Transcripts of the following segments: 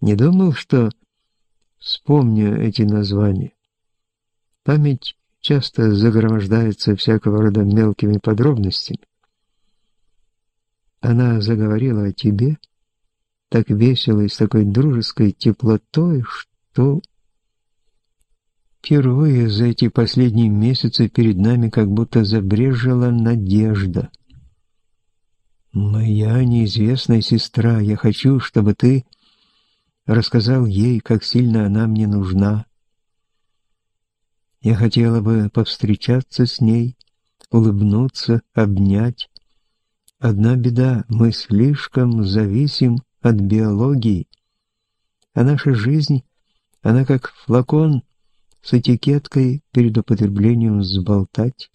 Не думал, что вспомню эти названия. Память часто загромождается всякого рода мелкими подробностями. Она заговорила о тебе так весело и с такой дружеской теплотой, что впервые за эти последние месяцы перед нами как будто забрежила надежда. «Моя неизвестная сестра, я хочу, чтобы ты рассказал ей, как сильно она мне нужна. Я хотела бы повстречаться с ней, улыбнуться, обнять. Одна беда, мы слишком зависим от биологии, а наша жизнь, она как флакон с этикеткой перед употреблением сболтать.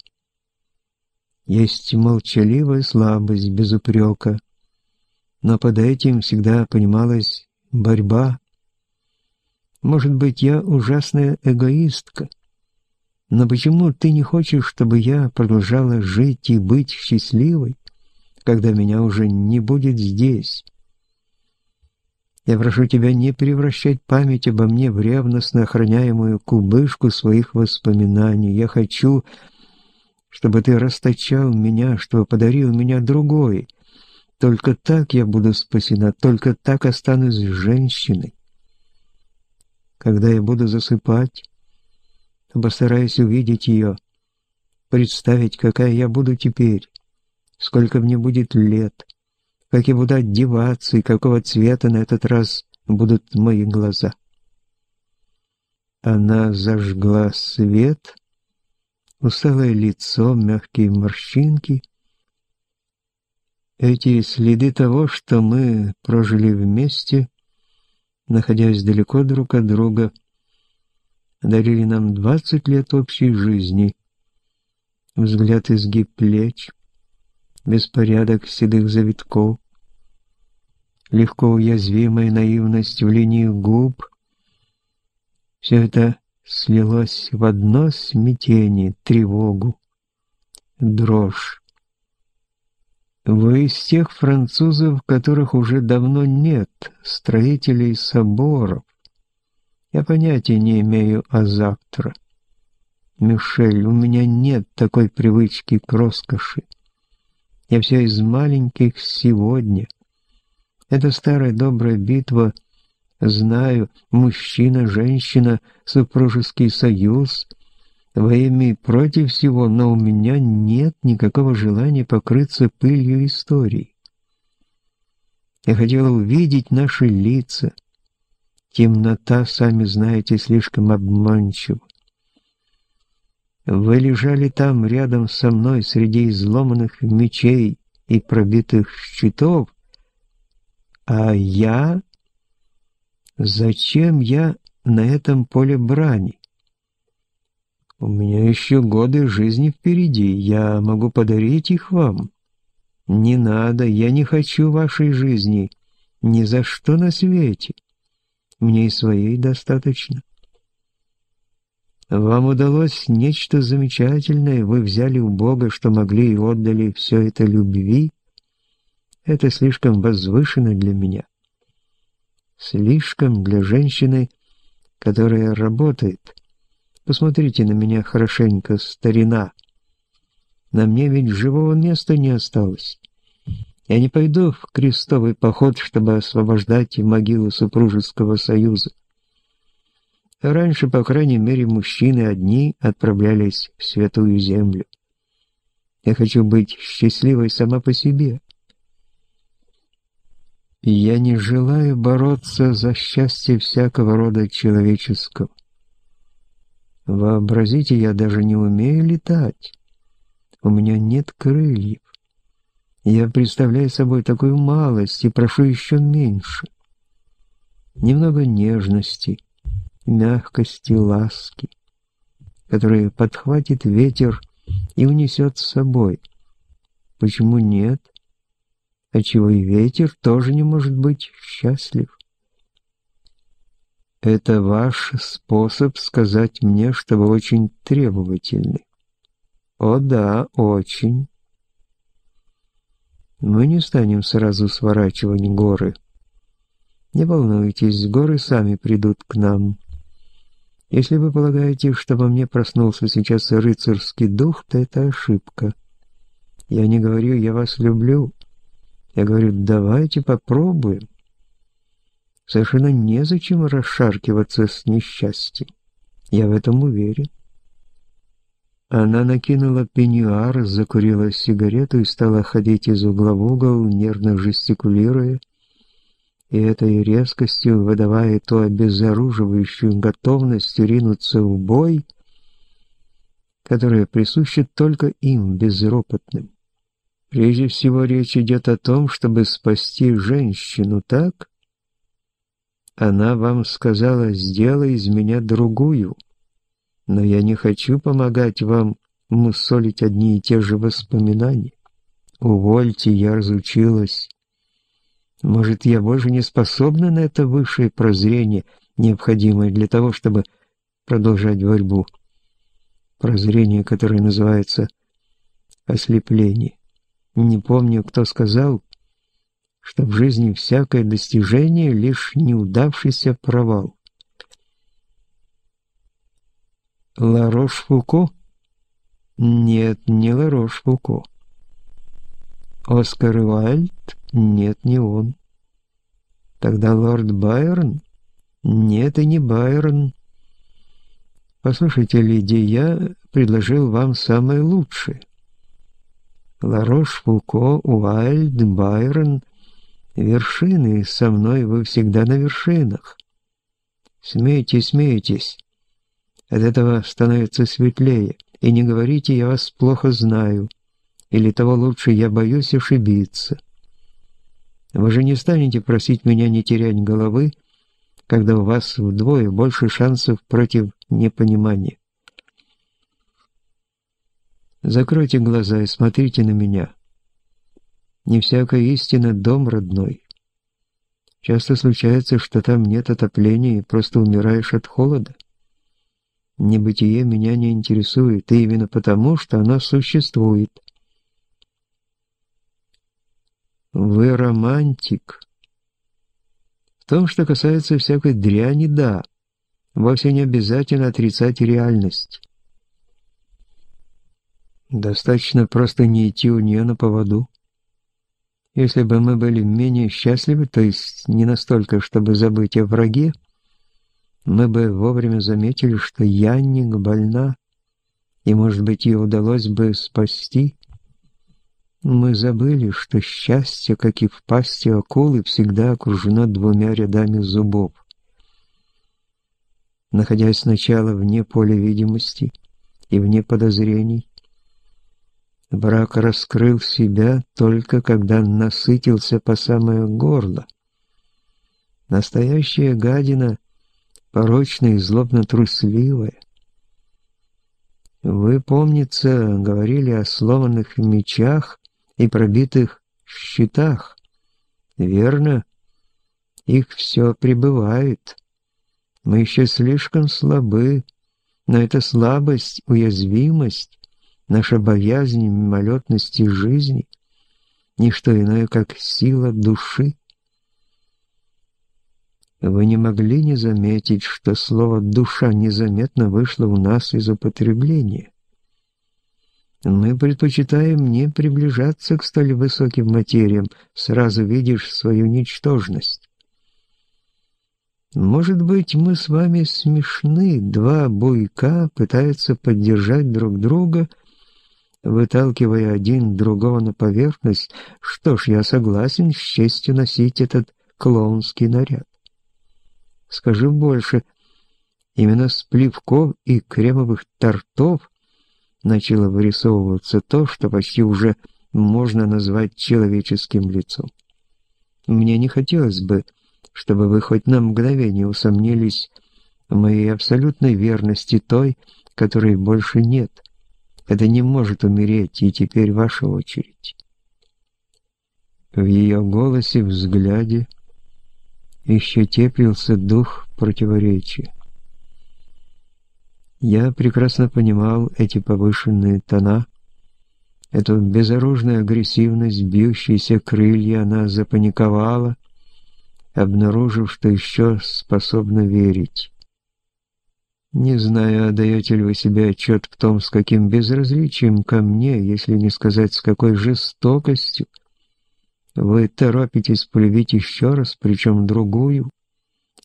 Есть молчаливая слабость без упрека, но под этим всегда понималась борьба. Может быть, я ужасная эгоистка, но почему ты не хочешь, чтобы я продолжала жить и быть счастливой, когда меня уже не будет здесь? Я прошу тебя не превращать память обо мне в ревностно охраняемую кубышку своих воспоминаний. Я хочу, чтобы ты расточал меня, чтобы подарил меня другой — только так я буду спасена, только так останусь женщиной. Когда я буду засыпать, то постараюсь увидеть ее, представить, какая я буду теперь, сколько мне будет лет, как я буду одеваться и какого цвета на этот раз будут мои глаза. Она зажгла свет, усталое лицо, мягкие морщинки — эти следы того, что мы прожили вместе, находясь далеко друг от друга, дарили нам двадцать лет общей жизни. Взгляд изгиб плеч, беспорядок седых завитков, легко уязвимая наивность в линии губ. Все это слилось в одно смятение, тревогу, дрожь. Вы из тех французов, которых уже давно нет, строителей соборов. Я понятия не имею о завтра. Мишель, у меня нет такой привычки к роскоши. Я все из маленьких сегодня. Это старая добрая битва. Знаю, мужчина, женщина, супружеский союз — имя против всего, но у меня нет никакого желания покрыться пылью истории. Я хотела увидеть наши лица. Темнота, сами знаете, слишком обманчива. Вы лежали там рядом со мной среди изломанных мечей и пробитых щитов, а я... Зачем я на этом поле брани? У меня еще годы жизни впереди, я могу подарить их вам. Не надо, я не хочу вашей жизни, ни за что на свете. Мне и своей достаточно. Вам удалось нечто замечательное, вы взяли у Бога, что могли и отдали все это любви. Это слишком возвышено для меня. Слишком для женщины, которая работает, Посмотрите на меня хорошенько, старина. На мне ведь живого места не осталось. Я не пойду в крестовый поход, чтобы освобождать могилу супружеского союза. Раньше, по крайней мере, мужчины одни отправлялись в святую землю. Я хочу быть счастливой сама по себе. Я не желаю бороться за счастье всякого рода человеческого. Вообразите, я даже не умею летать. У меня нет крыльев. Я представляю собой такую малость и прошу еще меньше. Немного нежности, мягкости, ласки, которые подхватит ветер и унесет с собой. Почему нет? А чего и ветер тоже не может быть счастлив? Это ваш способ сказать мне, что вы очень требовательны. О да, очень. Мы не станем сразу сворачивать горы. Не волнуйтесь, горы сами придут к нам. Если вы полагаете, что во мне проснулся сейчас рыцарский дух, то это ошибка. Я не говорю «я вас люблю». Я говорю «давайте попробуем». Совершенно незачем расшаркиваться с несчастьем. Я в этом уверен. Она накинула пеньюар, закурила сигарету и стала ходить из угла в угол, нервно жестикулируя, и этой резкостью выдавая ту обезоруживающую готовность ринуться в бой, которая присуща только им, безропотным. Прежде всего речь идет о том, чтобы спасти женщину, так? Она вам сказала, сделай из меня другую но я не хочу помогать вам мусолить одни и те же воспоминания. Увольте, я разучилась. Может, я больше не способна на это высшее прозрение, необходимое для того, чтобы продолжать борьбу. Прозрение, которое называется ослепление. Не помню, кто сказал, что в жизни всякое достижение — лишь неудавшийся провал. Ларош-Фуко? Нет, не Ларош-Фуко. Оскар Уайльд? Нет, не он. Тогда лорд Байрон? Нет, и не Байрон. Послушайте, Лидия, я предложил вам самое лучшее. Ларош-Фуко, Уайльд, Байрон — вершины, со мной вы всегда на вершинах. Смейтесь, смейтесь. От этого становится светлее. И не говорите «я вас плохо знаю» или того лучше «я боюсь ошибиться». Вы же не станете просить меня не терять головы, когда у вас вдвое больше шансов против непонимания. Закройте глаза и смотрите на меня. Не всякая истина — дом родной. Часто случается, что там нет отопления и просто умираешь от холода. Небытие меня не интересует, и именно потому, что оно существует. Вы романтик. В том, что касается всякой дряни, да. Вовсе не обязательно отрицать реальность. Достаточно просто не идти у нее на поводу. Если бы мы были менее счастливы, то есть не настолько, чтобы забыть о враге, мы бы вовремя заметили, что Янник больна, и, может быть, ее удалось бы спасти. Мы забыли, что счастье, как и в пасти акулы, всегда окружено двумя рядами зубов. Находясь сначала вне поля видимости и вне подозрений, Брак раскрыл себя только когда насытился по самое горло. Настоящая гадина порочная и злобно-трусливая. Вы, помнится, говорили о сломанных мечах и пробитых щитах. Верно? Их все прибывает. Мы еще слишком слабы, но эта слабость, уязвимость, наша боязнь мимолетности жизни — ничто иное, как сила души. Вы не могли не заметить, что слово «душа» незаметно вышло у нас из употребления. Мы предпочитаем не приближаться к столь высоким материям, сразу видишь свою ничтожность. Может быть, мы с вами смешны, два буйка пытаются поддержать друг друга, выталкивая один другого на поверхность. Что ж, я согласен с честью носить этот клоунский наряд. Скажу больше, именно с плевков и кремовых тортов начало вырисовываться то, что почти уже можно назвать человеческим лицом. Мне не хотелось бы, чтобы вы хоть на мгновение усомнились в моей абсолютной верности той, которой больше нет. Это не может умереть, и теперь ваша очередь. В ее голосе, взгляде еще теплился дух противоречия. Я прекрасно понимал эти повышенные тона, эту безоружную агрессивность, бьющиеся крылья, она запаниковала, обнаружив, что еще способна верить. Не знаю, отдаете ли вы себе отчет в том, с каким безразличием ко мне, если не сказать, с какой жестокостью, вы торопитесь полюбить еще раз, причем другую,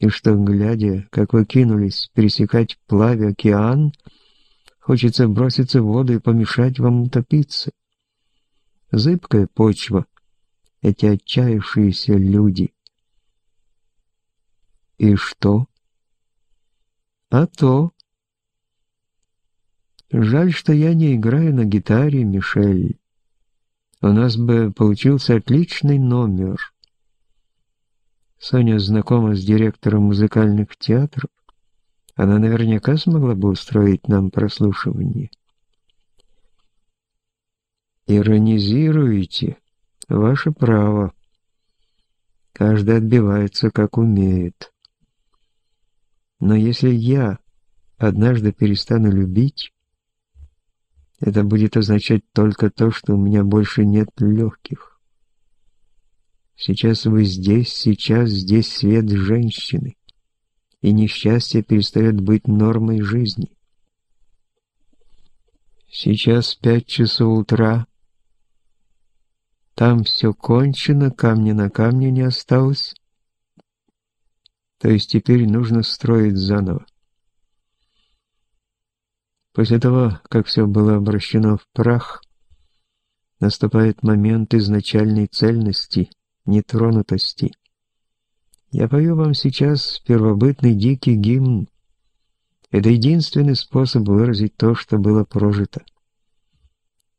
и что, глядя, как вы кинулись пересекать вплавь океан, хочется броситься в воду и помешать вам утопиться. Зыбкая почва, эти отчаявшиеся люди. И что? А то... Жаль, что я не играю на гитаре, Мишель. У нас бы получился отличный номер. Соня знакома с директором музыкальных театров. Она наверняка смогла бы устроить нам прослушивание. Иронизируете? Ваше право. Каждый отбивается, как умеет. Но если я однажды перестану любить, это будет означать только то, что у меня больше нет легких. Сейчас вы здесь, сейчас здесь свет женщины, и несчастье перестает быть нормой жизни. Сейчас пять часов утра. Там все кончено, камня на камне не осталось. То есть теперь нужно строить заново. После того, как все было обращено в прах, наступает момент изначальной цельности, нетронутости. Я пою вам сейчас первобытный дикий гимн. Это единственный способ выразить то, что было прожито.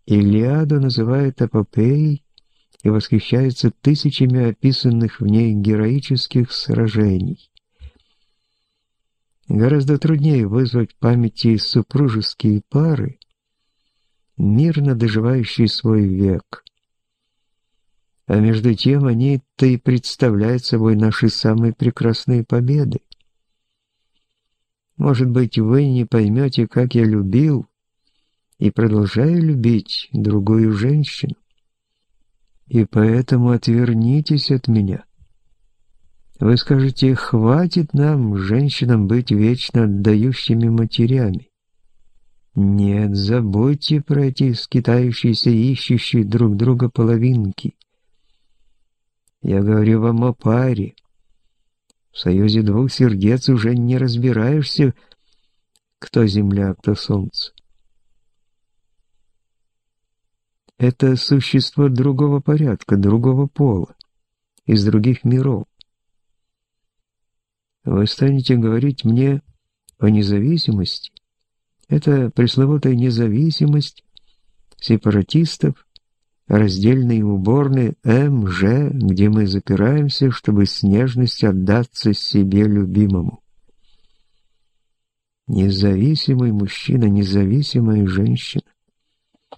Илиаду называют эпопеей и восхищается тысячами описанных в ней героических сражений. Гораздо труднее вызвать в памяти супружеские пары, мирно доживающие свой век. А между тем они-то и представляют собой наши самые прекрасные победы. Может быть, вы не поймете, как я любил и продолжаю любить другую женщину, и поэтому отвернитесь от меня. Вы скажете, хватит нам, женщинам, быть вечно отдающими матерями. Нет, забудьте про эти скитающиеся, ищущие друг друга половинки. Я говорю вам о паре. В союзе двух сердец уже не разбираешься, кто земля, кто солнце. Это существо другого порядка, другого пола, из других миров. Вы станете говорить мне о независимости. Это пресловутая независимость сепаратистов, раздельные уборные МЖ, где мы запираемся, чтобы с нежностью отдаться себе любимому. Независимый мужчина, независимая женщина.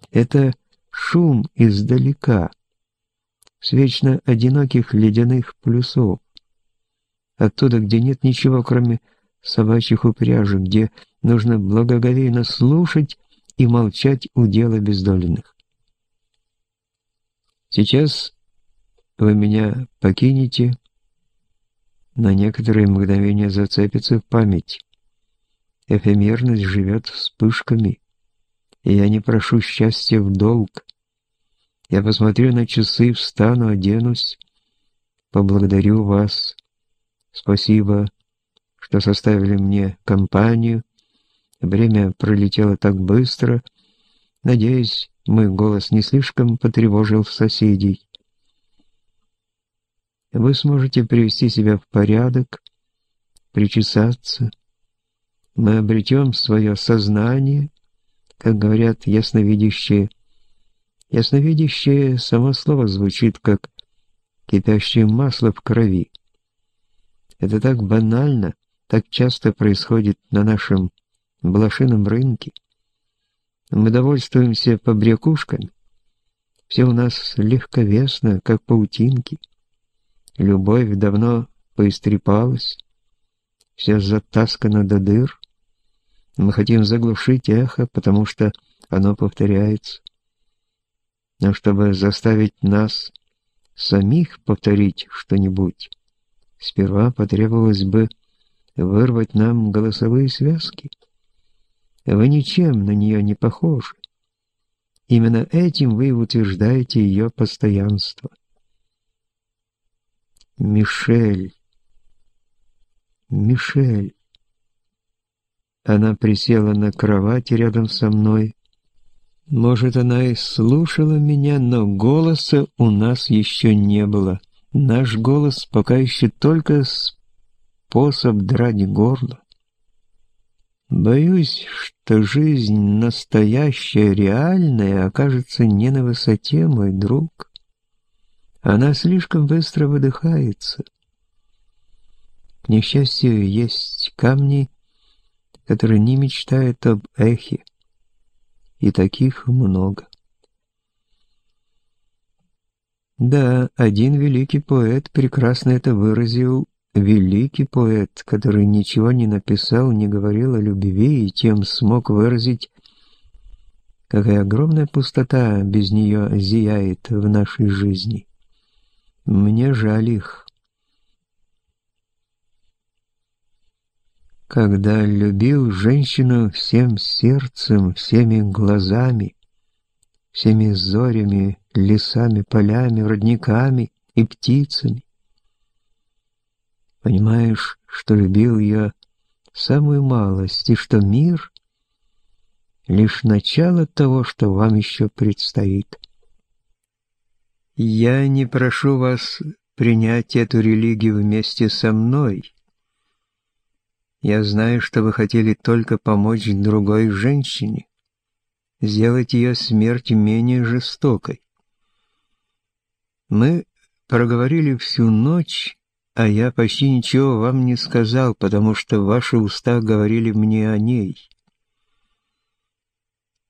Это шум издалека, с вечно одиноких ледяных плюсов оттуда, где нет ничего, кроме собачьих упряжек, где нужно благоговейно слушать и молчать у дела бездоленных. Сейчас вы меня покинете, на некоторые мгновения зацепится память. Эфемерность живет вспышками, и я не прошу счастья в долг. Я посмотрю на часы, встану, оденусь, поблагодарю вас, Спасибо, что составили мне компанию. Время пролетело так быстро. Надеюсь, мой голос не слишком потревожил соседей. Вы сможете привести себя в порядок, причесаться. Мы обретем свое сознание, как говорят ясновидящие. Ясновидящее само слово звучит как кипящее масло в крови. Это так банально, так часто происходит на нашем блошином рынке. Мы довольствуемся побрякушками. Все у нас легковесно, как паутинки. Любовь давно поистрепалась, все затаскано до дыр. Мы хотим заглушить эхо, потому что оно повторяется. Но чтобы заставить нас самих повторить что-нибудь, сперва потребовалось бы вырвать нам голосовые связки. Вы ничем на нее не похожи. Именно этим вы утверждаете ее постоянство. Мишель. Мишель. Она присела на кровати рядом со мной. Может, она и слушала меня, но голоса у нас еще не было. Наш голос пока еще только способ драть горло. Боюсь, что жизнь настоящая, реальная, окажется не на высоте, мой друг. Она слишком быстро выдыхается. К несчастью, есть камни, которые не мечтают об эхе, и таких много. Да, один великий поэт прекрасно это выразил великий поэт, который ничего не написал, не говорил о любви и тем смог выразить, какая огромная пустота без нее зияет в нашей жизни. Мне жаль их. Когда любил женщину всем сердцем, всеми глазами, всеми зорями, лесами, полями, родниками и птицами, Понимаешь, что любил я самую малость, и что мир — лишь начало того, что вам еще предстоит. Я не прошу вас принять эту религию вместе со мной. Я знаю, что вы хотели только помочь другой женщине, сделать ее смерть менее жестокой. Мы проговорили всю ночь, а я почти ничего вам не сказал, потому что ваши уста говорили мне о ней.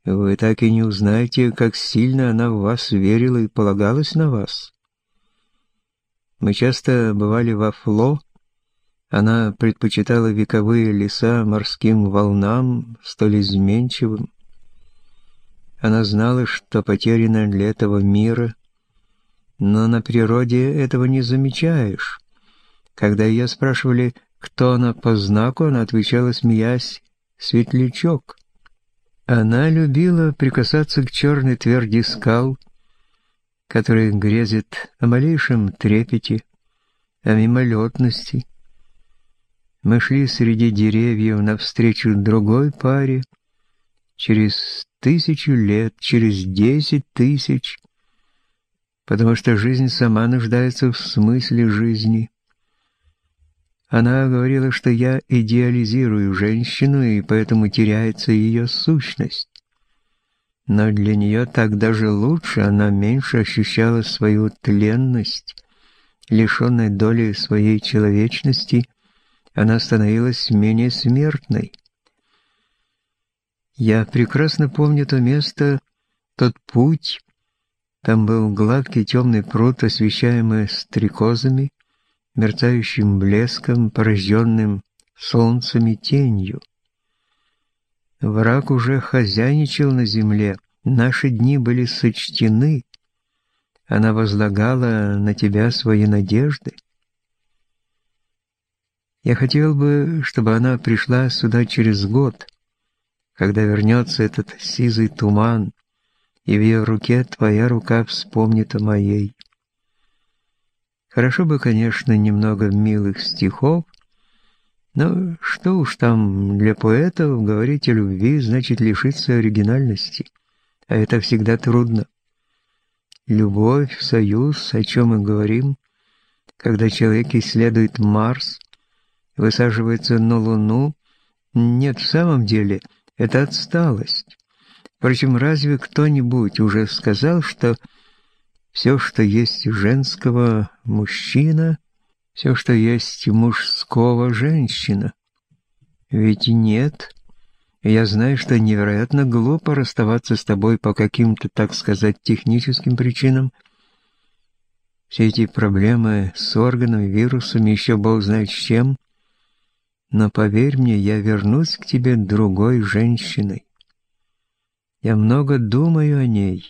Вы так и не узнаете, как сильно она в вас верила и полагалась на вас. Мы часто бывали во Фло, она предпочитала вековые леса морским волнам, столь изменчивым. Она знала, что потеряна для этого мира, но на природе этого не замечаешь. Когда ее спрашивали, кто она по знаку, она отвечала, смеясь, «Светлячок». Она любила прикасаться к черной тверди скал, который грезит о малейшем трепете, о мимолетности. Мы шли среди деревьев навстречу другой паре, через тысячу лет, через десять тысяч, потому что жизнь сама нуждается в смысле жизни. Она говорила, что я идеализирую женщину, и поэтому теряется ее сущность. Но для нее так даже лучше, она меньше ощущала свою тленность. Лишенной доли своей человечности, она становилась менее смертной. Я прекрасно помню то место, тот путь. Там был гладкий темный пруд, освещаемый стрекозами, мерцающим блеском, порожденным солнцем и тенью. Враг уже хозяйничал на земле, наши дни были сочтены. Она возлагала на тебя свои надежды. Я хотел бы, чтобы она пришла сюда через год, когда вернется этот сизый туман, и в ее руке твоя рука вспомнит о моей. Хорошо бы, конечно, немного милых стихов, но что уж там для поэтов говорить о любви значит лишиться оригинальности, а это всегда трудно. Любовь, союз, о чем мы говорим, когда человек исследует Марс, высаживается на Луну, нет, в самом деле, это отсталость. Впрочем, разве кто-нибудь уже сказал, что все, что есть женского мужчина, все, что есть мужского женщина. Ведь нет. Я знаю, что невероятно глупо расставаться с тобой по каким-то, так сказать, техническим причинам. Все эти проблемы с органами, вирусами, еще бог знает с чем. Но поверь мне, я вернусь к тебе другой женщиной. Я много думаю о ней.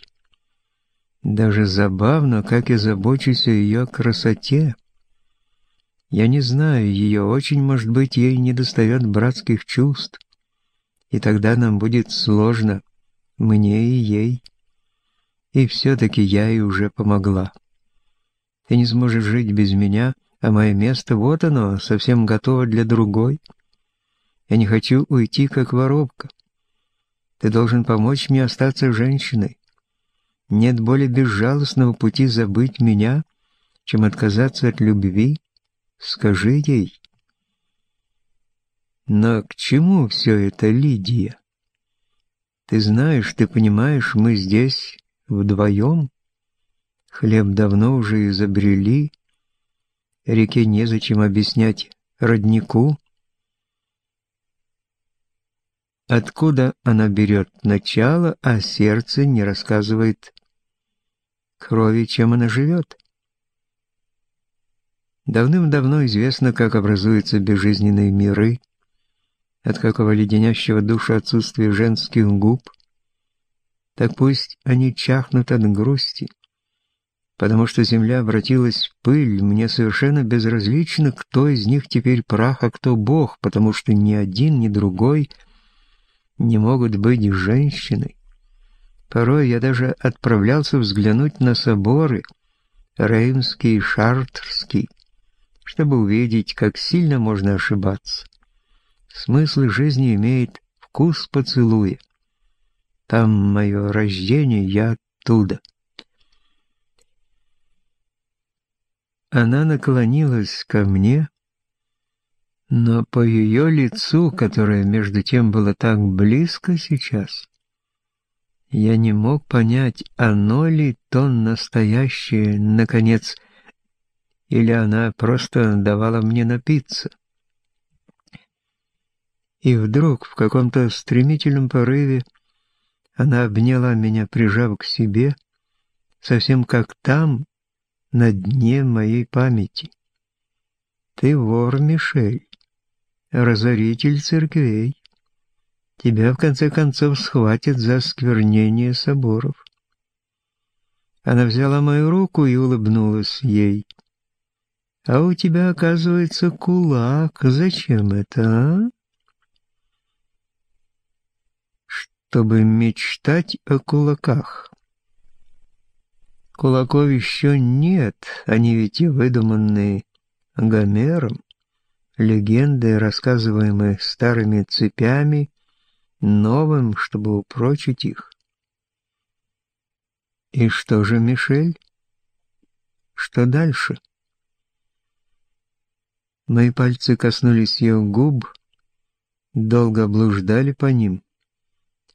Даже забавно, как я забочусь о ее красоте. Я не знаю ее, очень, может быть, ей недостает братских чувств. И тогда нам будет сложно, мне и ей. И все-таки я ей уже помогла. Ты не сможешь жить без меня, а мое место, вот оно, совсем готово для другой. Я не хочу уйти, как воровка. Ты должен помочь мне остаться женщиной. Нет более безжалостного пути забыть меня, чем отказаться от любви. Скажи ей. Но к чему все это, Лидия? Ты знаешь, ты понимаешь, мы здесь вдвоем. Хлеб давно уже изобрели, реке незачем объяснять роднику. Откуда она берет начало, а сердце не рассказывает крови, чем она живет? Давным-давно известно, как образуются безжизненные миры, от какого леденящего душу отсутствия женских губ. Так пусть они чахнут от грусти, потому что земля обратилась в пыль, мне совершенно безразлично, кто из них теперь прах, а кто Бог, потому что ни один, ни другой не могут быть женщиной. Порой я даже отправлялся взглянуть на соборы, Реймский и Шартрский, чтобы увидеть, как сильно можно ошибаться. Смысл жизни имеет вкус поцелуя. Там мое рождение, я оттуда. Она наклонилась ко мне, но по ее лицу, которое между тем было так близко сейчас, я не мог понять, оно ли то настоящее, наконец, или она просто давала мне напиться. И вдруг, в каком-то стремительном порыве, она обняла меня, прижав к себе, совсем как там, на дне моей памяти. Ты вор, Мишель, разоритель церквей. Тебя, в конце концов, схватят за сквернение соборов. Она взяла мою руку и улыбнулась ей. А у тебя, оказывается, кулак. Зачем это, а? Чтобы мечтать о кулаках. Кулаков еще нет, они ведь и выдуманные Гомером. Легенды, рассказываемые старыми цепями, новым, чтобы упрочить их. И что же, Мишель? Что дальше? Мои пальцы коснулись ее губ, долго блуждали по ним,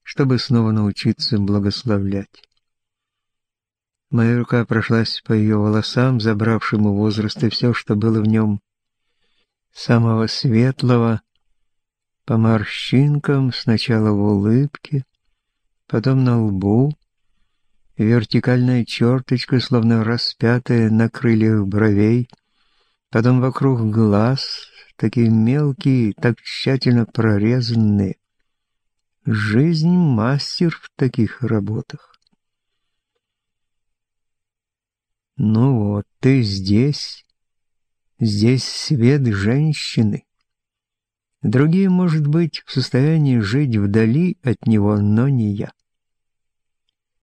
чтобы снова научиться благословлять. Моя рука прошлась по ее волосам, забравшему возраст и все, что было в нем, самого светлого, по морщинкам, сначала в улыбке, потом на лбу, вертикальная черточка, словно распятая на крыльях бровей, потом вокруг глаз, такие мелкие, так тщательно прорезанные. Жизнь мастер в таких работах. Ну вот, ты здесь. Здесь свет женщины. Другие, может быть, в состоянии жить вдали от него, но не я.